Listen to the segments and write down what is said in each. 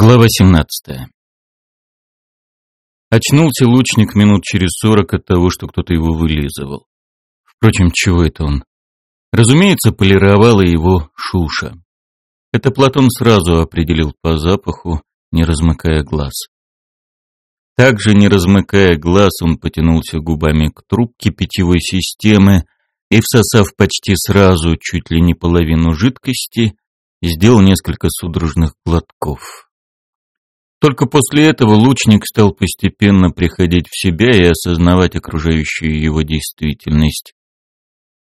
Глава 17. Очнулся лучник минут через сорок от того, что кто-то его вылизывал. Впрочем, чего это он? Разумеется, полировала его шуша. Это Платон сразу определил по запаху, не размыкая глаз. Также, не размыкая глаз, он потянулся губами к трубке питьевой системы и, всосав почти сразу чуть ли не половину жидкости, сделал несколько судорожных глотков. Только после этого лучник стал постепенно приходить в себя и осознавать окружающую его действительность.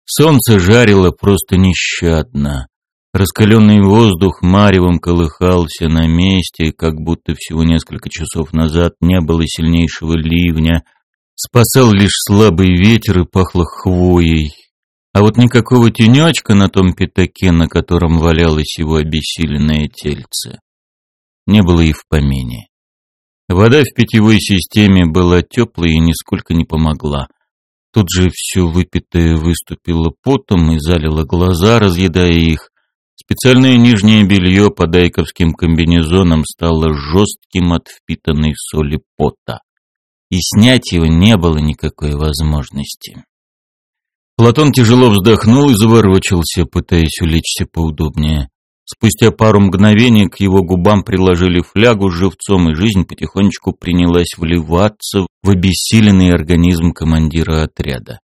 Солнце жарило просто нещадно. Раскаленный воздух маревом колыхался на месте, как будто всего несколько часов назад не было сильнейшего ливня. Спасал лишь слабый ветер и пахло хвоей. А вот никакого тенечка на том пятаке, на котором валялось его обессиленное тельце не было и в помине. Вода в питьевой системе была теплой и нисколько не помогла. Тут же все выпитое выступило потом и залило глаза, разъедая их. Специальное нижнее белье под айковским комбинезоном стало жестким от впитанной соли пота. И снять его не было никакой возможности. Платон тяжело вздохнул и заворочился, пытаясь улечься поудобнее. Спустя пару мгновений к его губам приложили флягу с живцом, и жизнь потихонечку принялась вливаться в обессиленный организм командира отряда.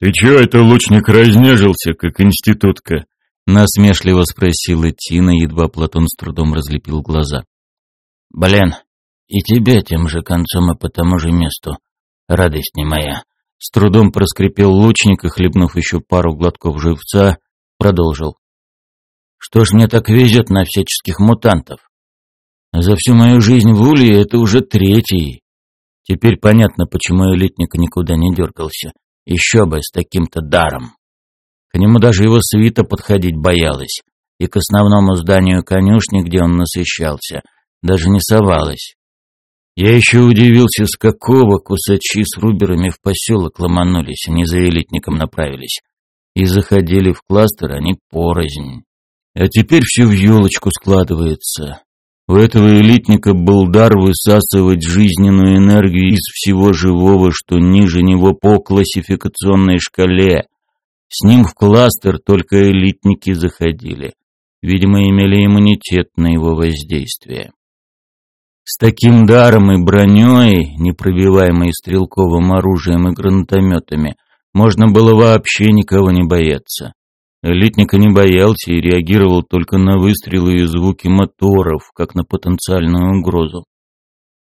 «Ты чего это, лучник, разнежился, как институтка?» — насмешливо спросила Тина, едва Платон с трудом разлепил глаза. «Блин, и тебе тем же концом и по тому же месту, радость не моя!» С трудом проскрипел лучник и, хлебнув еще пару глотков живца, продолжил. Что ж мне так везет на всяческих мутантов? За всю мою жизнь в Улье это уже третий. Теперь понятно, почему элитник никуда не дергался. Еще бы, с таким-то даром. К нему даже его свита подходить боялась. И к основному зданию конюшни, где он насыщался, даже не совалась. Я еще удивился, с какого кусачи с руберами в поселок ломанулись, не за элитником направились. И заходили в кластер они порознь. А теперь все в елочку складывается. У этого элитника был дар высасывать жизненную энергию из всего живого, что ниже него по классификационной шкале. С ним в кластер только элитники заходили. Видимо, имели иммунитет на его воздействие. С таким даром и броней, непробиваемой стрелковым оружием и гранатометами, можно было вообще никого не бояться. Элитника не боялся и реагировал только на выстрелы и звуки моторов, как на потенциальную угрозу.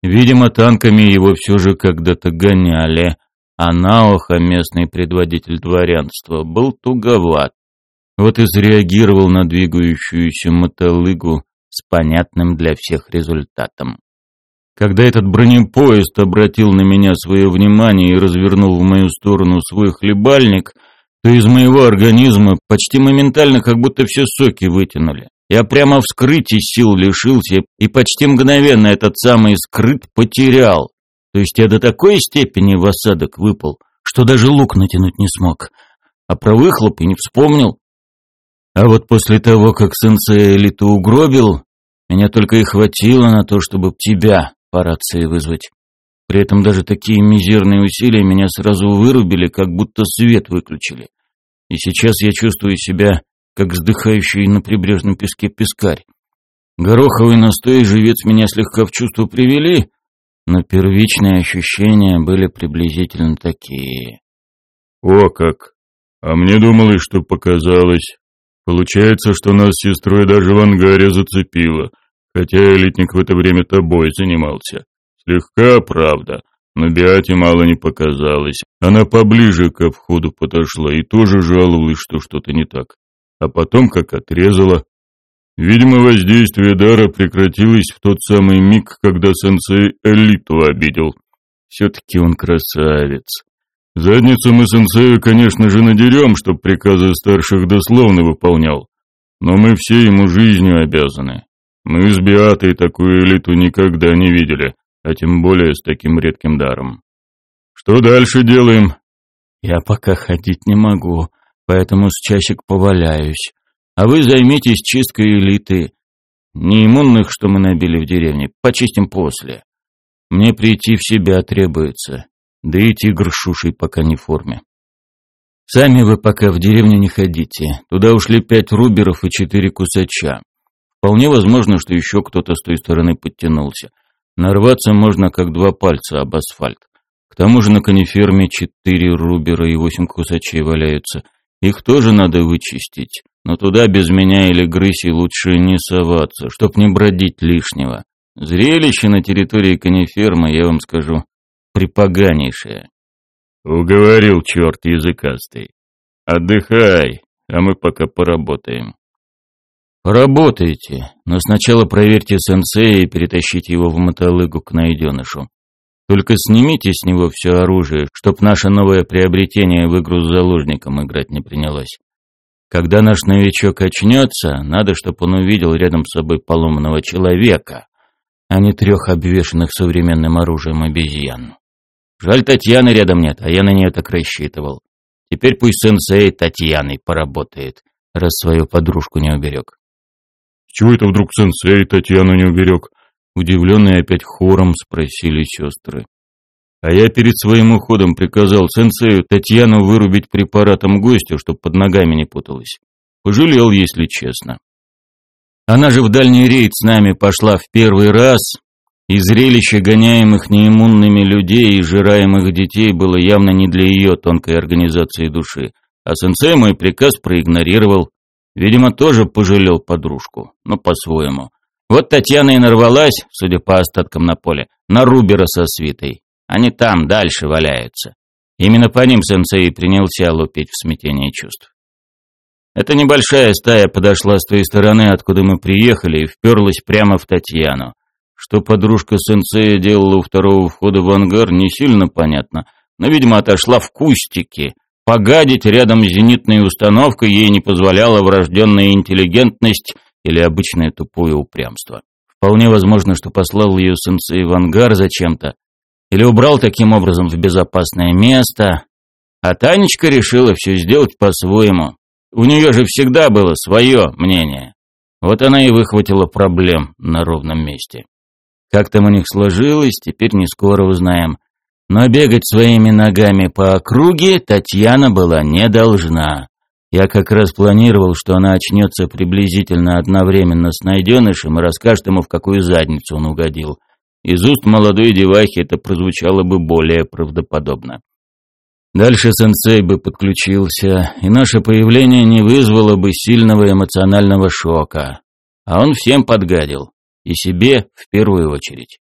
Видимо, танками его все же когда-то гоняли, а Наоха, местный предводитель дворянства, был туговат. Вот и среагировал на двигающуюся мотолыгу с понятным для всех результатом. Когда этот бронепоезд обратил на меня свое внимание и развернул в мою сторону свой хлебальник — то из моего организма почти моментально как будто все соки вытянули. Я прямо вскрытий сил лишился и почти мгновенно этот самый скрыт потерял. То есть я до такой степени в осадок выпал, что даже лук натянуть не смог. А про выхлоп и не вспомнил. А вот после того, как сенсей элиту угробил, меня только и хватило на то, чтобы тебя по рации вызвать. При этом даже такие мизерные усилия меня сразу вырубили, как будто свет выключили. И сейчас я чувствую себя, как вздыхающий на прибрежном песке пескарь. Гороховый настой и живец меня слегка в чувство привели, но первичные ощущения были приблизительно такие. «О как! А мне думалось, что показалось. Получается, что нас с сестрой даже в ангаре зацепило, хотя элитник в это время тобой занимался. Слегка, правда, но Биате мало не показалось. Она поближе ко входу подошла и тоже жаловалась, что что-то не так. А потом как отрезала. Видимо, воздействие дара прекратилось в тот самый миг, когда сенсей элиту обидел. Все-таки он красавец. Задницу мы сенсею, конечно же, надерем, чтоб приказы старших дословно выполнял. Но мы все ему жизнью обязаны. Мы с Биатой такую элиту никогда не видели а тем более с таким редким даром. Что дальше делаем? Я пока ходить не могу, поэтому с часик поваляюсь. А вы займитесь чисткой элиты. Не иммунных, что мы набили в деревне, почистим после. Мне прийти в себя требуется, да и тигр шушей пока не в форме. Сами вы пока в деревню не ходите. Туда ушли пять руберов и четыре кусача. Вполне возможно, что еще кто-то с той стороны подтянулся. Нарваться можно, как два пальца об асфальт. К тому же на каниферме четыре рубера и восемь кусачей валяются. Их тоже надо вычистить. Но туда без меня или грыси лучше не соваться, чтоб не бродить лишнего. Зрелище на территории канифермы, я вам скажу, припоганейшее. Уговорил черт языкастый. Отдыхай, а мы пока поработаем. Поработайте, но сначала проверьте сенсея и перетащите его в мотолыгу к найденышу. Только снимите с него все оружие, чтоб наше новое приобретение в игру с заложником играть не принялось. Когда наш новичок очнется, надо, чтобы он увидел рядом с собой поломанного человека, а не трех обвешанных современным оружием обезьян. Жаль, Татьяны рядом нет, а я на нее так рассчитывал. Теперь пусть сенсей Татьяной поработает, раз свою подружку не уберег. Чего это вдруг сенсей Татьяну не уберег? Удивленные опять хором спросили сестры. А я перед своим уходом приказал сенсею Татьяну вырубить препаратом гостя, чтоб под ногами не путалась. Пожалел, если честно. Она же в дальний рейд с нами пошла в первый раз, и зрелище гоняемых неиммунными людей и жираемых детей было явно не для ее тонкой организации души. А сенсей мой приказ проигнорировал. Видимо, тоже пожалел подружку, но по-своему. Вот Татьяна и нарвалась, судя по остаткам на поле, на Рубера со свитой. Они там, дальше валяются. Именно по ним сенсей принялся лупить в смятении чувств. Эта небольшая стая подошла с той стороны, откуда мы приехали, и вперлась прямо в Татьяну. Что подружка сенсея делала у второго входа в ангар, не сильно понятно, но, видимо, отошла в кустики, Погадить рядом с зенитной установкой ей не позволяла врожденная интеллигентность или обычное тупое упрямство. Вполне возможно, что послал ее сенсей в ангар зачем-то, или убрал таким образом в безопасное место, а Танечка решила все сделать по-своему. У нее же всегда было свое мнение. Вот она и выхватила проблем на ровном месте. Как там у них сложилось, теперь не скоро узнаем. Но бегать своими ногами по округе Татьяна была не должна. Я как раз планировал, что она очнется приблизительно одновременно с найденышем и расскажет ему, в какую задницу он угодил. Из уст молодой девахи это прозвучало бы более правдоподобно. Дальше сенсей бы подключился, и наше появление не вызвало бы сильного эмоционального шока. А он всем подгадил. И себе в первую очередь.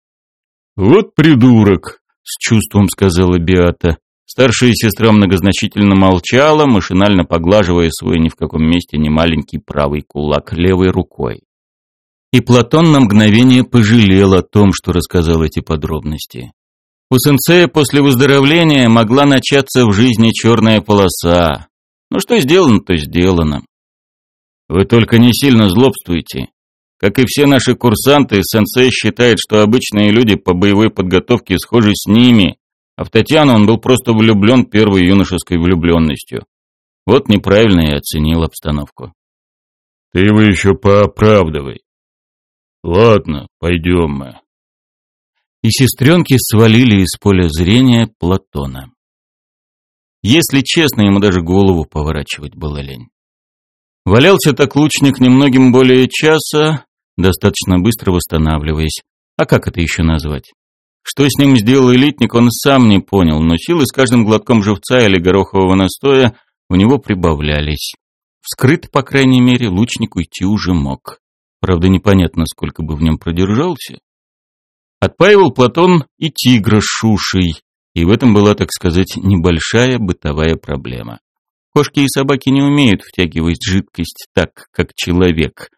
«Вот придурок!» С чувством сказала Биата. Старшая сестра многозначительно молчала, машинально поглаживая свой ни в каком месте не маленький правый кулак левой рукой. И Платон на мгновение пожалел о том, что рассказал эти подробности. У сенсея после выздоровления могла начаться в жизни черная полоса. Ну что сделано, то сделано. Вы только не сильно злобствуйте. Как и все наши курсанты, сенсей считает, что обычные люди по боевой подготовке схожи с ними, а в Татьяну он был просто влюблен первой юношеской влюбленностью. Вот неправильно и оценил обстановку. Ты его еще пооправдывай. Ладно, пойдем мы. И сестренки свалили из поля зрения Платона. Если честно, ему даже голову поворачивать было лень. Валялся так лучник немногим более часа, достаточно быстро восстанавливаясь. А как это еще назвать? Что с ним сделал элитник, он сам не понял, но силы с каждым глотком живца или горохового настоя у него прибавлялись. Вскрыт, по крайней мере, лучник уйти уже мог. Правда, непонятно, сколько бы в нем продержался. Отпаивал Платон и тигра с шушей, и в этом была, так сказать, небольшая бытовая проблема. Кошки и собаки не умеют втягивать жидкость так, как человек,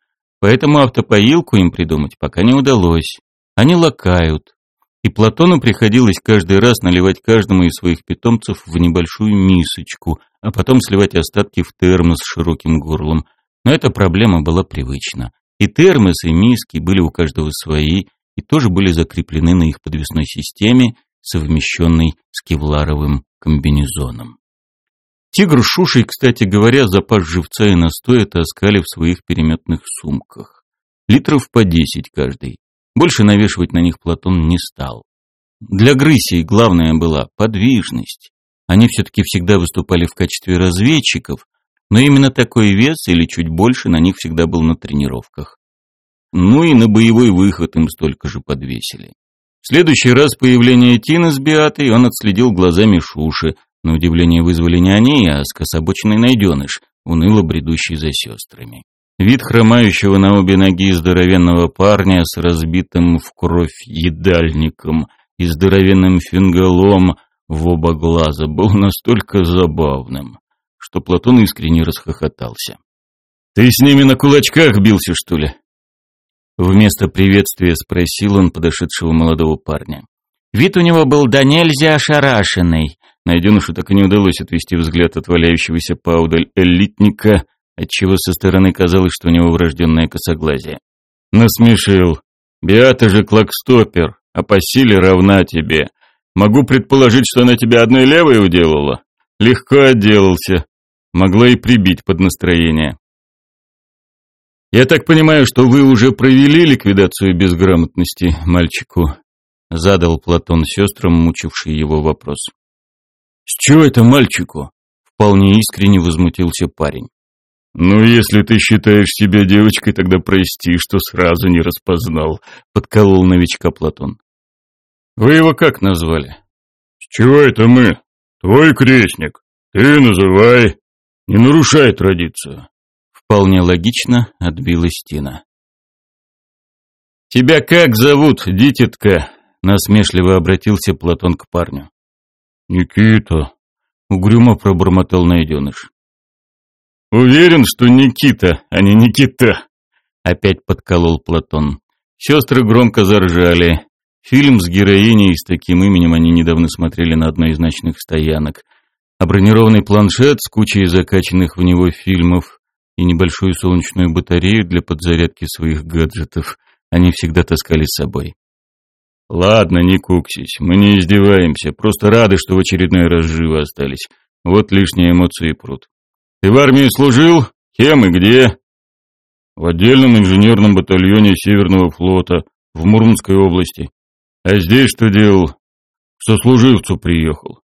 Поэтому автопоилку им придумать пока не удалось. Они лакают. И Платону приходилось каждый раз наливать каждому из своих питомцев в небольшую мисочку, а потом сливать остатки в термос с широким горлом. Но эта проблема была привычна. И термос, и миски были у каждого свои, и тоже были закреплены на их подвесной системе, совмещенной с кевларовым комбинезоном. Тигр Шушей, кстати говоря, запас живца и настоя таскали в своих переметных сумках. Литров по десять каждый. Больше навешивать на них Платон не стал. Для Грысей главное была подвижность. Они все-таки всегда выступали в качестве разведчиков, но именно такой вес или чуть больше на них всегда был на тренировках. Ну и на боевой выход им столько же подвесили. В следующий раз появление Тины с Биатой он отследил глазами Шуши. На удивление вызвали не они, а скособоченный найденыш, уныло бредущий за сестрами. Вид хромающего на обе ноги здоровенного парня с разбитым в кровь едальником и здоровенным фингалом в оба глаза был настолько забавным, что Платон искренне расхохотался. «Ты с ними на кулачках бился, что ли?» Вместо приветствия спросил он подошедшего молодого парня. Вид у него был да нельзя ошарашенный. Найденышу так и не удалось отвести взгляд от валяющегося поудаль элитника, отчего со стороны казалось, что у него врожденное косоглазие. Насмешил. Биата же клакстопер, а по силе равна тебе. Могу предположить, что она тебя одной левой уделала. Легко отделался. Могла и прибить под настроение. Я так понимаю, что вы уже провели ликвидацию безграмотности мальчику? Задал Платон сестрам, мучивший его вопрос. С чего это мальчику? Вполне искренне возмутился парень. «Ну, если ты считаешь себя девочкой, тогда прости, что сразу не распознал», — подколол новичка Платон. «Вы его как назвали?» «С чего это мы? Твой крестник. Ты называй. Не нарушай традицию». Вполне логично отбила стена. «Тебя как зовут, дитятка?» — насмешливо обратился Платон к парню. «Никита», — угрюмо пробормотал найденыш. «Уверен, что Никита, а не Никита», — опять подколол Платон. Сестры громко заржали. Фильм с героиней с таким именем они недавно смотрели на одной из ночных стоянок. А бронированный планшет с кучей закачанных в него фильмов и небольшую солнечную батарею для подзарядки своих гаджетов они всегда таскали с собой. «Ладно, не куксись, мы не издеваемся, просто рады, что в очередной раз живы остались. Вот лишние эмоции прут. Ты в армии служил? Кем и где? В отдельном инженерном батальоне Северного флота в Мурманской области. А здесь что делал? К сослуживцу приехал.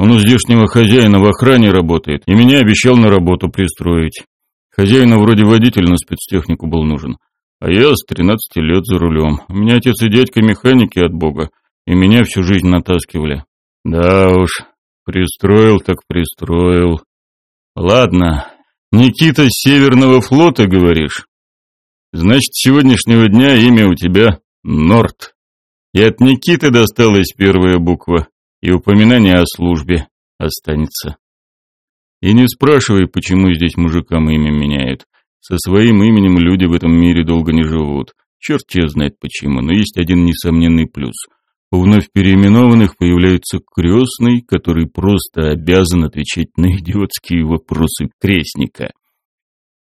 Он у здешнего хозяина в охране работает, и меня обещал на работу пристроить. Хозяину вроде водитель на спецтехнику был нужен. А я с 13 лет за рулем. У меня отец и дядька механики от бога, и меня всю жизнь натаскивали. Да уж, пристроил так пристроил. Ладно, Никита Северного флота, говоришь? Значит, с сегодняшнего дня имя у тебя Норт. И от Никиты досталась первая буква, и упоминание о службе останется. И не спрашивай, почему здесь мужикам имя меняют. Со своим именем люди в этом мире долго не живут. Черт тебе знает почему, но есть один несомненный плюс – у вновь переименованных появляется крестный, который просто обязан отвечать на идиотские вопросы крестника.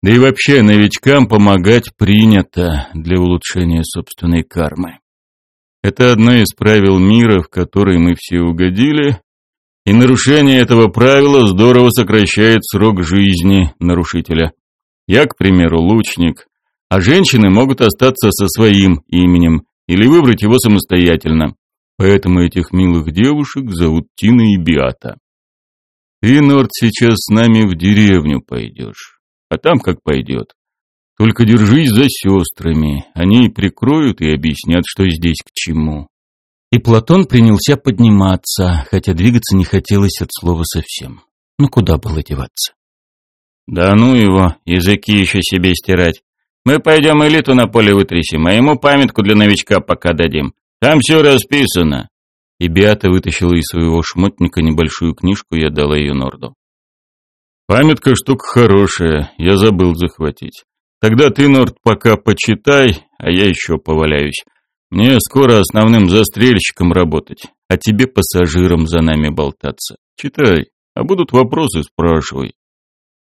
Да и вообще новичкам помогать принято для улучшения собственной кармы. Это одно из правил мира, в который мы все угодили, и нарушение этого правила здорово сокращает срок жизни нарушителя. Я, к примеру, лучник, а женщины могут остаться со своим именем или выбрать его самостоятельно. Поэтому этих милых девушек зовут Тина и Биата. Ты, Норд, сейчас с нами в деревню пойдешь. А там как пойдет. Только держись за сестрами. Они прикроют и объяснят, что здесь к чему. И Платон принялся подниматься, хотя двигаться не хотелось от слова совсем. Ну куда было деваться? Да ну его, языки еще себе стирать. Мы пойдем элиту на поле вытрясем, а ему памятку для новичка пока дадим. Там все расписано. И Биата вытащила из своего шмотника небольшую книжку и отдала ее Норду. Памятка штука хорошая, я забыл захватить. Тогда ты, Норд, пока почитай, а я еще поваляюсь. Мне скоро основным застрельщиком работать, а тебе пассажиром за нами болтаться. Читай, а будут вопросы, спрашивай.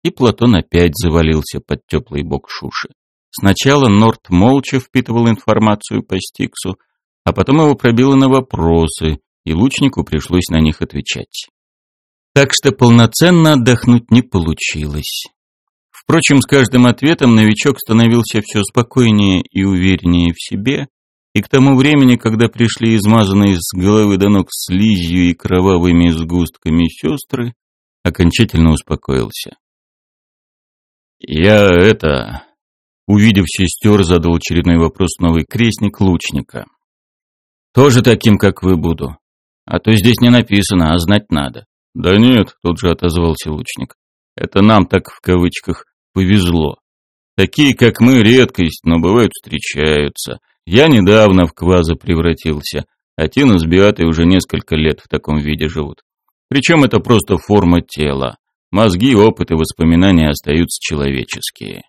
И Платон опять завалился под теплый бок Шуши. Сначала Норд молча впитывал информацию по Стиксу, а потом его пробило на вопросы, и лучнику пришлось на них отвечать. Так что полноценно отдохнуть не получилось. Впрочем, с каждым ответом новичок становился все спокойнее и увереннее в себе, и к тому времени, когда пришли измазанные с головы до ног слизью и кровавыми сгустками сестры, окончательно успокоился. «Я это...» Увидев сестер, задал очередной вопрос новый крестник лучника. «Тоже таким, как вы, буду. А то здесь не написано, а знать надо». «Да нет», — тут же отозвался лучник. «Это нам так в кавычках повезло. Такие, как мы, редкость, но бывают встречаются. Я недавно в кваза превратился, а Тина с Биатой уже несколько лет в таком виде живут. Причем это просто форма тела. Мозги, опыт и воспоминания остаются человеческие.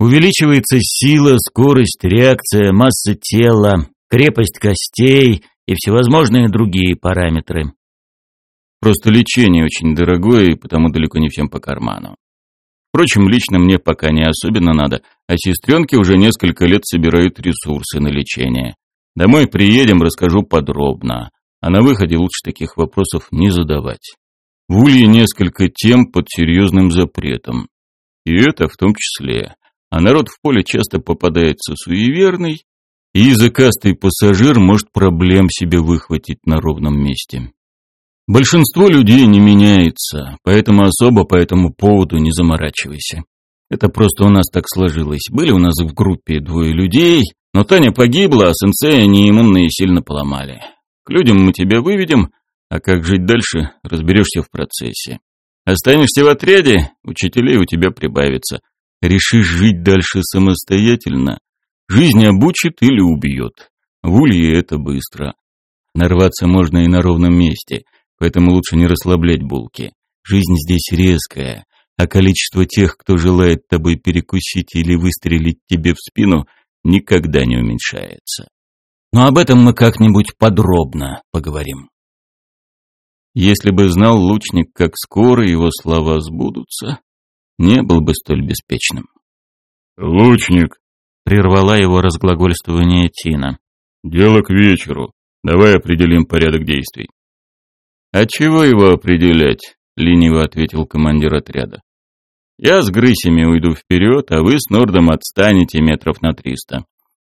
Увеличивается сила, скорость, реакция, масса тела, крепость костей и всевозможные другие параметры. Просто лечение очень дорогое и потому далеко не всем по карману. Впрочем, лично мне пока не особенно надо, а сестренки уже несколько лет собирают ресурсы на лечение. Домой приедем, расскажу подробно, а на выходе лучше таких вопросов не задавать. В Улье несколько тем под серьезным запретом. И это в том числе. А народ в поле часто попадается суеверный, и языкастый пассажир может проблем себе выхватить на ровном месте. Большинство людей не меняется, поэтому особо по этому поводу не заморачивайся. Это просто у нас так сложилось. Были у нас в группе двое людей, но Таня погибла, а сенсея неиммунные сильно поломали. К людям мы тебя выведем, а как жить дальше, разберешься в процессе. Останешься в отряде, учителей у тебя прибавится. Решишь жить дальше самостоятельно, жизнь обучит или убьет. В улье это быстро. Нарваться можно и на ровном месте – поэтому лучше не расслаблять булки. Жизнь здесь резкая, а количество тех, кто желает тобой перекусить или выстрелить тебе в спину, никогда не уменьшается. Но об этом мы как-нибудь подробно поговорим. Если бы знал лучник, как скоро его слова сбудутся, не был бы столь беспечным. «Лучник!» — прервала его разглагольствование Тина. «Дело к вечеру. Давай определим порядок действий». «А чего его определять?» — лениво ответил командир отряда. «Я с грысями уйду вперед, а вы с Нордом отстанете метров на триста.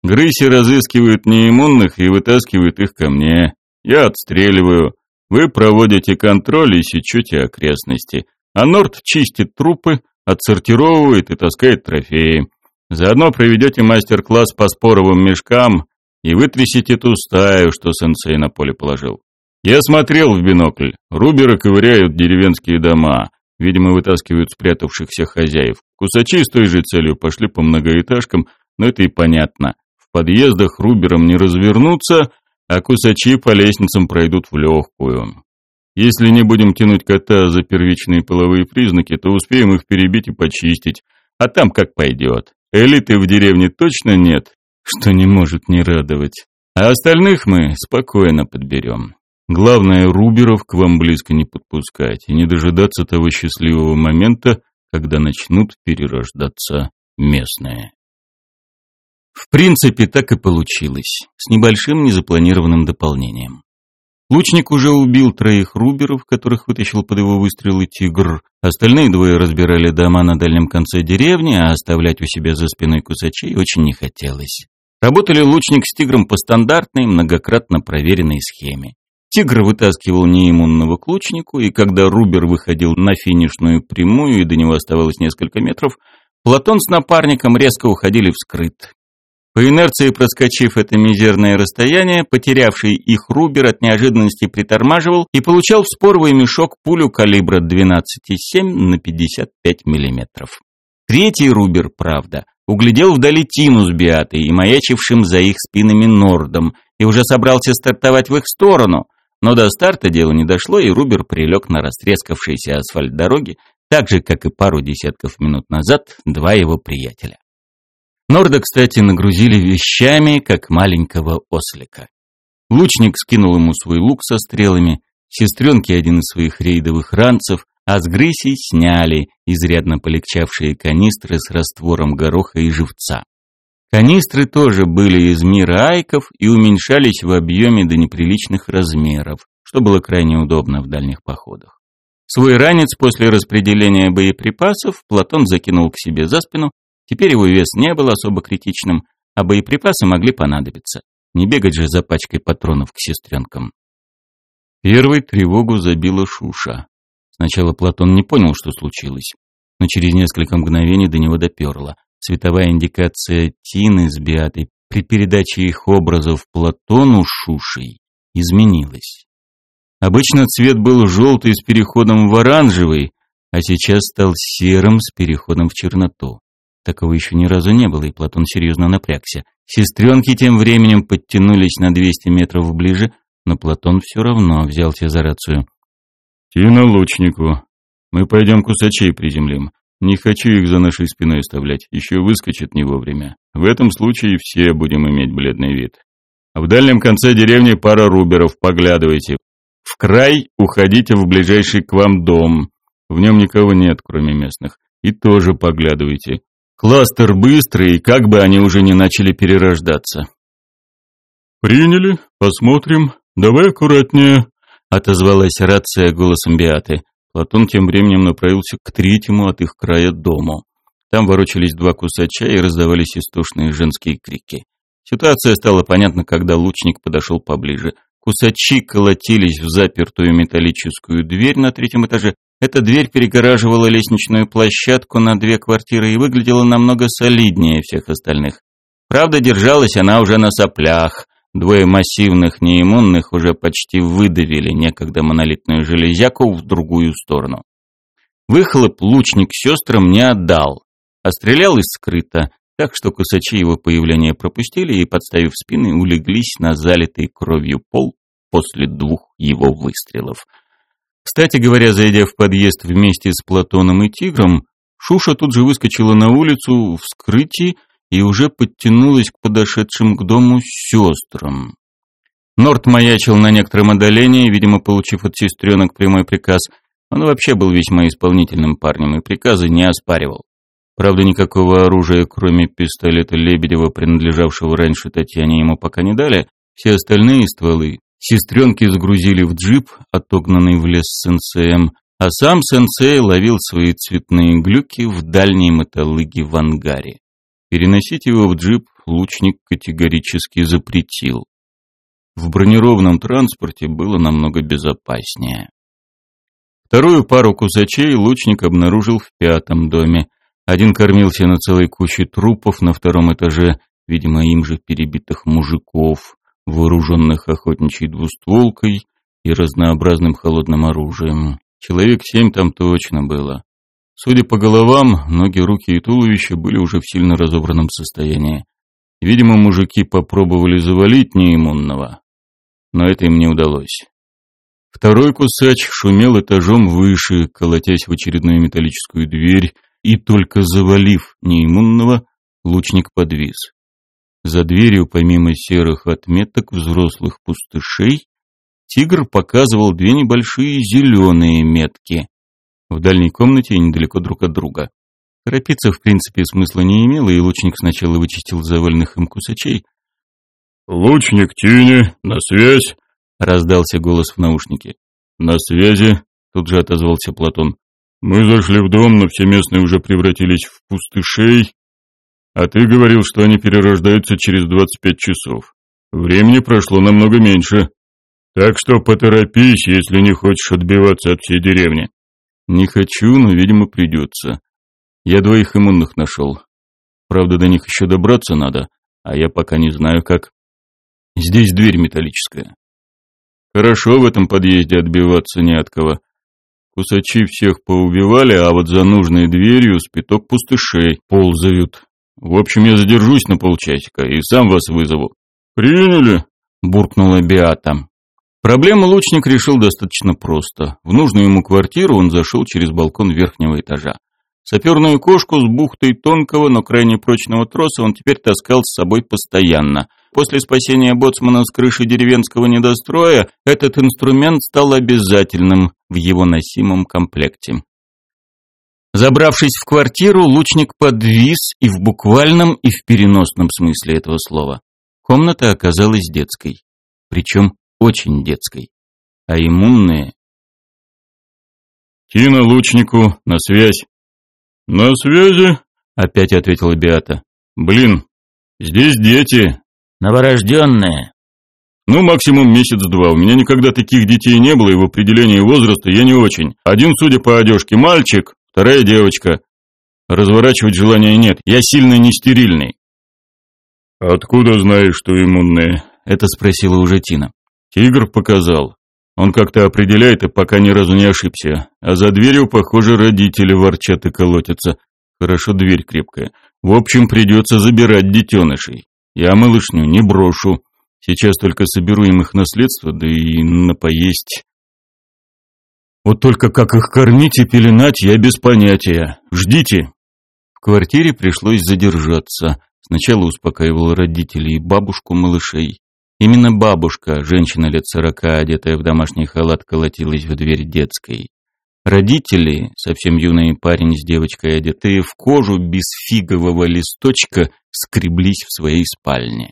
Грыси разыскивают неиммунных и вытаскивают их ко мне. Я отстреливаю. Вы проводите контроль и сечете окрестности. А Норд чистит трупы, отсортировывает и таскает трофеи. Заодно проведете мастер-класс по споровым мешкам и вытрясите ту стаю, что сенсей на поле положил. Я смотрел в бинокль. Руберы ковыряют деревенские дома. Видимо, вытаскивают спрятавшихся хозяев. Кусачи с той же целью пошли по многоэтажкам, но это и понятно. В подъездах руберам не развернуться, а кусачи по лестницам пройдут в легкую. Если не будем тянуть кота за первичные половые признаки, то успеем их перебить и почистить. А там как пойдет. Элиты в деревне точно нет, что не может не радовать. А остальных мы спокойно подберем. Главное, Руберов к вам близко не подпускать и не дожидаться того счастливого момента, когда начнут перерождаться местные. В принципе, так и получилось, с небольшим незапланированным дополнением. Лучник уже убил троих руберов, которых вытащил под его выстрелы тигр. Остальные двое разбирали дома на дальнем конце деревни, а оставлять у себя за спиной кусачей очень не хотелось. Работали лучник с тигром по стандартной, многократно проверенной схеме. Тигр вытаскивал неиммунного к лучнику, и когда Рубер выходил на финишную прямую, и до него оставалось несколько метров, Платон с напарником резко уходили вскрыт. По инерции проскочив это мизерное расстояние, потерявший их Рубер от неожиданности притормаживал и получал в споровый мешок пулю калибра 12,7 на 55 мм. Третий Рубер, правда, углядел вдали Тину с Биатой и маячившим за их спинами Нордом, и уже собрался стартовать в их сторону, но до старта дело не дошло, и Рубер прилег на растрескавшийся асфальт дороги, так же, как и пару десятков минут назад два его приятеля. Норда, кстати, нагрузили вещами, как маленького ослика. Лучник скинул ему свой лук со стрелами, сестренки один из своих рейдовых ранцев, а с Грысей сняли изрядно полегчавшие канистры с раствором гороха и живца. Канистры тоже были из мира айков и уменьшались в объеме до неприличных размеров, что было крайне удобно в дальних походах. Свой ранец после распределения боеприпасов Платон закинул к себе за спину, теперь его вес не был особо критичным, а боеприпасы могли понадобиться. Не бегать же за пачкой патронов к сестренкам. Первой тревогу забила Шуша. Сначала Платон не понял, что случилось, но через несколько мгновений до него доперло. Цветовая индикация Тины с Биатой при передаче их образов Платону Шушей изменилась. Обычно цвет был желтый с переходом в оранжевый, а сейчас стал серым с переходом в черноту. Такого еще ни разу не было, и Платон серьезно напрягся. Сестренки тем временем подтянулись на 200 метров ближе, но Платон все равно взялся за рацию. «Тина лучнику. Мы пойдем кусачей приземлим. Не хочу их за нашей спиной оставлять, еще выскочат не вовремя. В этом случае все будем иметь бледный вид. В дальнем конце деревни пара руберов, поглядывайте. В край уходите в ближайший к вам дом. В нем никого нет, кроме местных. И тоже поглядывайте. Кластер быстрый, как бы они уже не начали перерождаться. «Приняли, посмотрим. Давай аккуратнее», — отозвалась рация голосом Биаты. Платон тем временем направился к третьему от их края дому. Там ворочались два кусача и раздавались истошные женские крики. Ситуация стала понятна, когда лучник подошел поближе. Кусачи колотились в запертую металлическую дверь на третьем этаже. Эта дверь перегораживала лестничную площадку на две квартиры и выглядела намного солиднее всех остальных. Правда, держалась она уже на соплях. Двое массивных неиммунных уже почти выдавили некогда монолитную железяку в другую сторону. Выхлоп лучник сестрам не отдал, а стрелял из скрыто, так что кусачи его появление пропустили и, подставив спины, улеглись на залитый кровью пол после двух его выстрелов. Кстати говоря, зайдя в подъезд вместе с Платоном и Тигром, Шуша тут же выскочила на улицу в скрытии и уже подтянулась к подошедшим к дому сестрам. Норт маячил на некотором отдалении, видимо, получив от сестренок прямой приказ. Он вообще был весьма исполнительным парнем и приказы не оспаривал. Правда, никакого оружия, кроме пистолета Лебедева, принадлежавшего раньше Татьяне, ему пока не дали. Все остальные стволы сестренки сгрузили в джип, отогнанный в лес сенсеем, а сам сенсей ловил свои цветные глюки в дальней мотолыге в ангаре. Переносить его в джип лучник категорически запретил. В бронированном транспорте было намного безопаснее. Вторую пару кусачей лучник обнаружил в пятом доме. Один кормился на целой куче трупов на втором этаже, видимо, им же перебитых мужиков, вооруженных охотничьей двустволкой и разнообразным холодным оружием. Человек семь там точно было. Судя по головам, ноги, руки и туловище были уже в сильно разобранном состоянии. Видимо, мужики попробовали завалить неиммунного, но это им не удалось. Второй кусач шумел этажом выше, колотясь в очередную металлическую дверь, и только завалив неиммунного, лучник подвис. За дверью, помимо серых отметок взрослых пустышей, тигр показывал две небольшие зеленые метки в дальней комнате и недалеко друг от друга. Торопиться, в принципе, смысла не имело, и лучник сначала вычистил заваленных им кусачей. «Лучник Тини, на связь!» — раздался голос в наушнике. «На связи!» — тут же отозвался Платон. Мы зашли в дом, но все местные уже превратились в пустышей. А ты говорил, что они перерождаются через 25 часов. Времени прошло намного меньше. Так что поторопись, если не хочешь отбиваться от всей деревни. Не хочу, но, видимо, придется. Я двоих иммунных нашел. Правда, до них еще добраться надо, а я пока не знаю, как. Здесь дверь металлическая. Хорошо в этом подъезде отбиваться не от кого. Кусачи всех поубивали, а вот за нужной дверью спиток пустышей ползают. В общем, я задержусь на полчасика и сам вас вызову. Приняли? буркнула Биата. Проблему лучник решил достаточно просто. В нужную ему квартиру он зашел через балкон верхнего этажа. Саперную кошку с бухтой тонкого, но крайне прочного троса он теперь таскал с собой постоянно. После спасения боцмана с крыши деревенского недостроя этот инструмент стал обязательным в его носимом комплекте. Забравшись в квартиру, лучник подвис и в буквальном, и в переносном смысле этого слова. Комната оказалась детской. Причем очень детской. А иммунные Тина лучнику, на связь. На связи? Опять ответила Биата. Блин, здесь дети. Новорожденные. Ну, максимум месяц-два. У меня никогда таких детей не было, и в определении возраста я не очень. Один, судя по одежке, мальчик, вторая девочка. Разворачивать желания нет. Я сильно не стерильный. Откуда знаешь, что иммунные? Это спросила уже Тина. Тигр показал. Он как-то определяет и пока ни разу не ошибся. А за дверью, похоже, родители ворчат и колотятся. Хорошо, дверь крепкая. В общем, придется забирать детенышей. Я малышню не брошу. Сейчас только соберу им их наследство, да и напоесть. Вот только как их кормить и пеленать, я без понятия. Ждите. В квартире пришлось задержаться. Сначала успокаивал родителей и бабушку малышей. Именно бабушка, женщина лет сорока, одетая в домашний халат, колотилась в дверь детской. Родители, совсем юный парень с девочкой, одетые в кожу без фигового листочка, скреблись в своей спальне.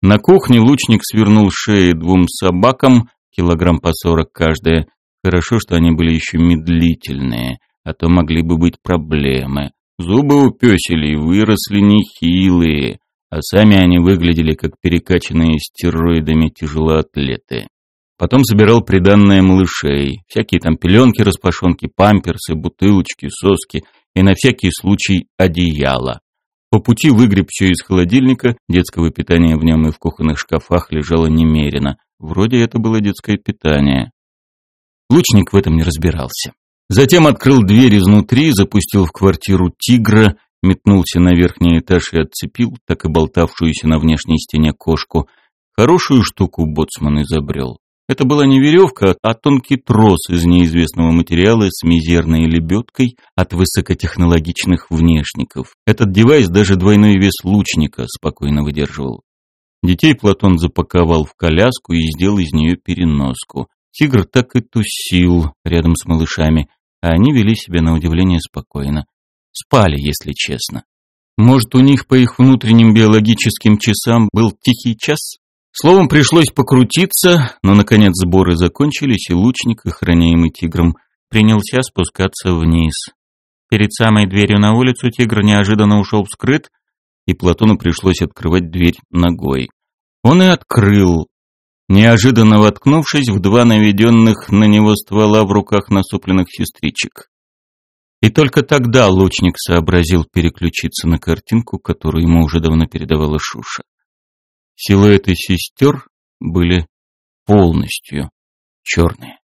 На кухне лучник свернул шеи двум собакам, килограмм по сорок каждая. Хорошо, что они были еще медлительные, а то могли бы быть проблемы. Зубы у пёселей выросли нехилые, а сами они выглядели как перекачанные стероидами тяжелоатлеты. Потом собирал приданное малышей, всякие там пеленки, распашонки, памперсы, бутылочки, соски и на всякий случай одеяло. По пути выгреб все из холодильника, детского питания в нем и в кухонных шкафах лежало немерено. Вроде это было детское питание. Лучник в этом не разбирался. Затем открыл дверь изнутри, запустил в квартиру тигра метнулся на верхний этаж и отцепил, так и болтавшуюся на внешней стене кошку. Хорошую штуку боцман изобрел. Это была не веревка, а тонкий трос из неизвестного материала с мизерной лебедкой от высокотехнологичных внешников. Этот девайс даже двойной вес лучника спокойно выдерживал. Детей Платон запаковал в коляску и сделал из нее переноску. Тигр так и тусил рядом с малышами, а они вели себя на удивление спокойно. Спали, если честно. Может, у них по их внутренним биологическим часам был тихий час? Словом, пришлось покрутиться, но, наконец, сборы закончились, и лучник, охраняемый тигром, принялся спускаться вниз. Перед самой дверью на улицу тигр неожиданно ушел вскрыт, и Платону пришлось открывать дверь ногой. Он и открыл, неожиданно воткнувшись в два наведенных на него ствола в руках насупленных сестричек. И только тогда лучник сообразил переключиться на картинку, которую ему уже давно передавала Шуша. Силуэты сестер были полностью черные.